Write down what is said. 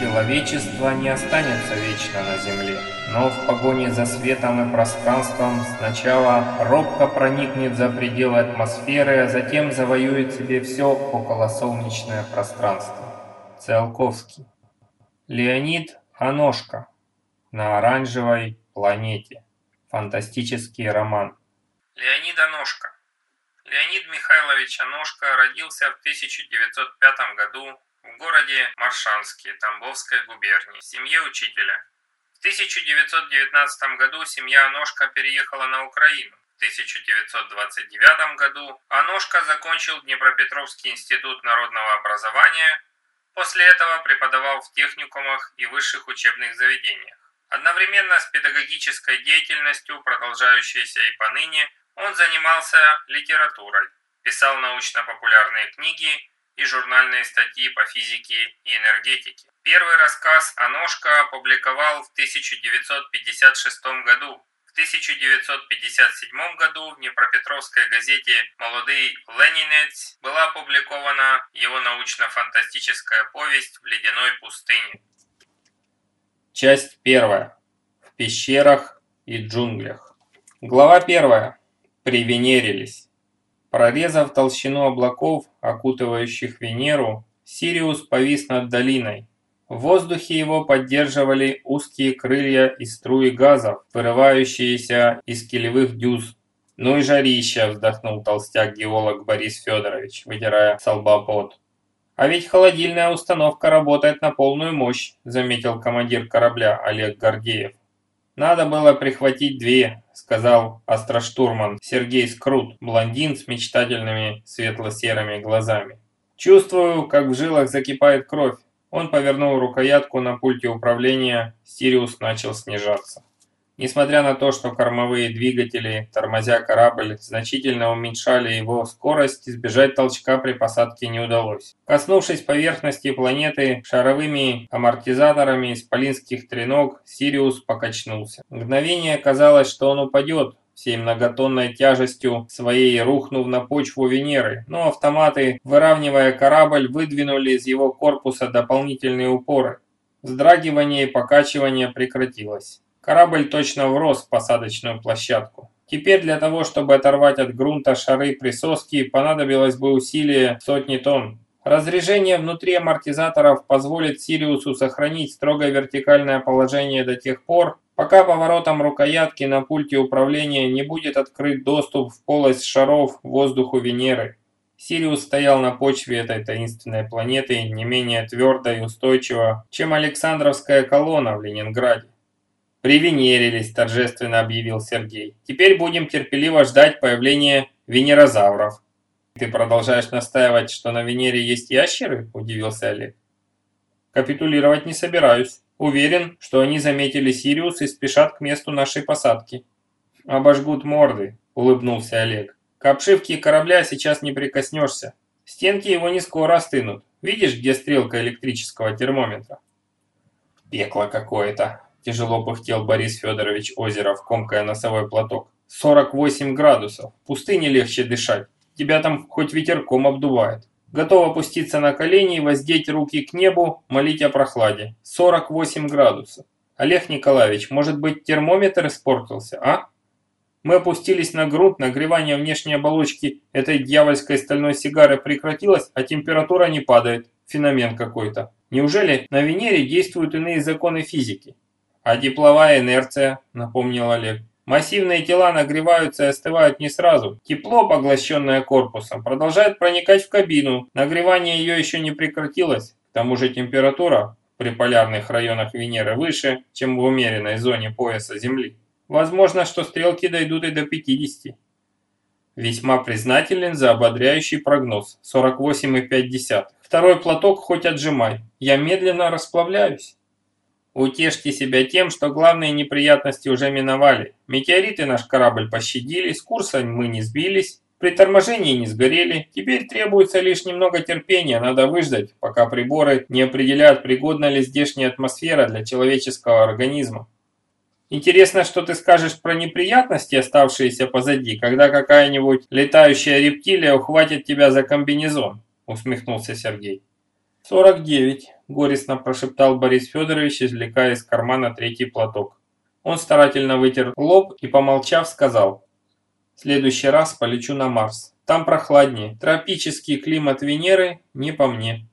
Человечество не останется вечно на Земле, но в погоне за светом и пространством сначала робко проникнет за пределы атмосферы, а затем завоюет себе все околосолнечное пространство. Циолковский. Леонид Аношка. На оранжевой планете. Фантастический роман. Леонид Аношка. Леонид Михайлович Аношка родился в 1905 году в городе Маршанске Тамбовской губернии, в семье учителя. В 1919 году семья Аношка переехала на Украину. В 1929 году Аношка закончил Днепропетровский институт народного образования, после этого преподавал в техникумах и высших учебных заведениях. Одновременно с педагогической деятельностью, продолжающейся и поныне, он занимался литературой, писал научно-популярные книги и журнальные статьи по физике и энергетике. Первый рассказ «Аношка» опубликовал в 1956 году. В 1957 году в Днепропетровской газете «Молодый Ленинец» была опубликована его научно-фантастическая повесть «В ледяной пустыне». Часть первая. В пещерах и джунглях. Глава первая. Привенерились. Прорезав толщину облаков, окутывающих Венеру, Сириус повис над долиной. В воздухе его поддерживали узкие крылья и струи газов, вырывающиеся из килевых дюз. «Ну и жарища!» – вздохнул толстяк-геолог Борис Федорович, вытирая с лба пот. «А ведь холодильная установка работает на полную мощь», – заметил командир корабля Олег Гордеев. «Надо было прихватить две», — сказал астроштурман Сергей Скрут, блондин с мечтательными светло-серыми глазами. «Чувствую, как в жилах закипает кровь». Он повернул рукоятку на пульте управления, Сириус начал снижаться. Несмотря на то, что кормовые двигатели, тормозя корабль, значительно уменьшали его скорость, избежать толчка при посадке не удалось. Коснувшись поверхности планеты шаровыми амортизаторами исполинских треног, Сириус покачнулся. Мгновение казалось, что он упадет, всей многотонной тяжестью своей рухнув на почву Венеры, но автоматы, выравнивая корабль, выдвинули из его корпуса дополнительные упоры. Вздрагивание и покачивание прекратилось. Корабль точно врос в посадочную площадку. Теперь для того, чтобы оторвать от грунта шары присоски, понадобилось бы усилие сотни тонн. Разрежение внутри амортизаторов позволит Сириусу сохранить строго вертикальное положение до тех пор, пока поворотом рукоятки на пульте управления не будет открыт доступ в полость шаров воздуху Венеры. Сириус стоял на почве этой таинственной планеты не менее твердо и устойчиво, чем Александровская колонна в Ленинграде. «Привенерились», – торжественно объявил Сергей. «Теперь будем терпеливо ждать появления венерозавров». «Ты продолжаешь настаивать, что на Венере есть ящеры?» – удивился Олег. «Капитулировать не собираюсь. Уверен, что они заметили Сириус и спешат к месту нашей посадки». «Обожгут морды», – улыбнулся Олег. «К обшивке корабля сейчас не прикоснешься. Стенки его не скоро остынут. Видишь, где стрелка электрического термометра?» «Пекло какое-то», Тяжело пыхтел Борис Федорович Озеров, комкая носовой платок. 48 градусов. Пустыне легче дышать. Тебя там хоть ветерком обдувает. Готов опуститься на колени и воздеть руки к небу, молить о прохладе. 48 градусов. Олег Николаевич, может быть термометр испортился, а? Мы опустились на грунт, нагревание внешней оболочки этой дьявольской стальной сигары прекратилось, а температура не падает. Феномен какой-то. Неужели на Венере действуют иные законы физики? А тепловая инерция, напомнил Олег. Массивные тела нагреваются и остывают не сразу. Тепло, поглощенное корпусом, продолжает проникать в кабину. Нагревание ее еще не прекратилось. К тому же температура при полярных районах Венеры выше, чем в умеренной зоне пояса Земли. Возможно, что стрелки дойдут и до 50. Весьма признателен за ободряющий прогноз 48,5. Второй платок хоть отжимай. Я медленно расплавляюсь. Утешьте себя тем, что главные неприятности уже миновали. Метеориты наш корабль пощадили, с курса мы не сбились, при торможении не сгорели. Теперь требуется лишь немного терпения, надо выждать, пока приборы не определяют, пригодна ли здешняя атмосфера для человеческого организма. Интересно, что ты скажешь про неприятности, оставшиеся позади, когда какая-нибудь летающая рептилия ухватит тебя за комбинезон, усмехнулся Сергей. «Сорок девять», – горестно прошептал Борис Федорович, извлекая из кармана третий платок. Он старательно вытер лоб и, помолчав, сказал, «В следующий раз полечу на Марс. Там прохладнее. Тропический климат Венеры не по мне».